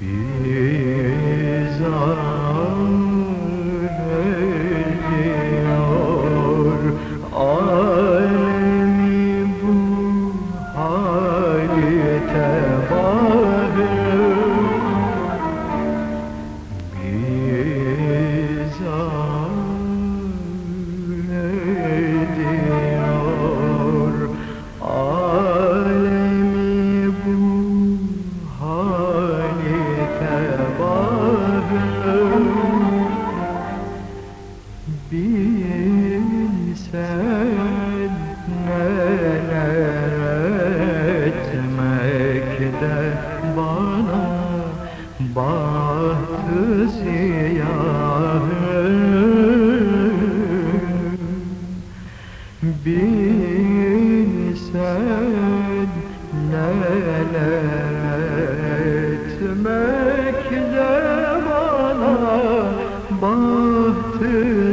Bizar Bilsen neler etmekte bana bahtı siyahım Bilsen neler etmekte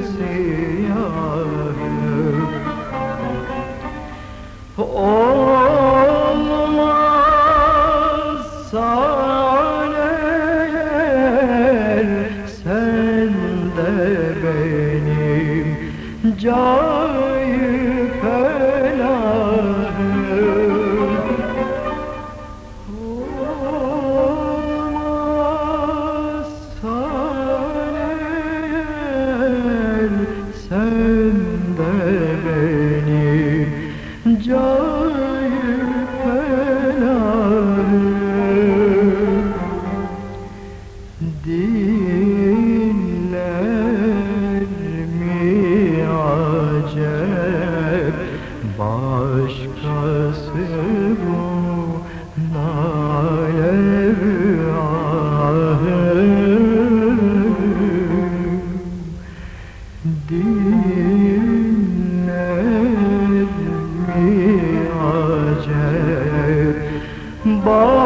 bahtı de benim cayı felanım Dinler mi acep? Başkası bu nalevi ahım Dinler mi acep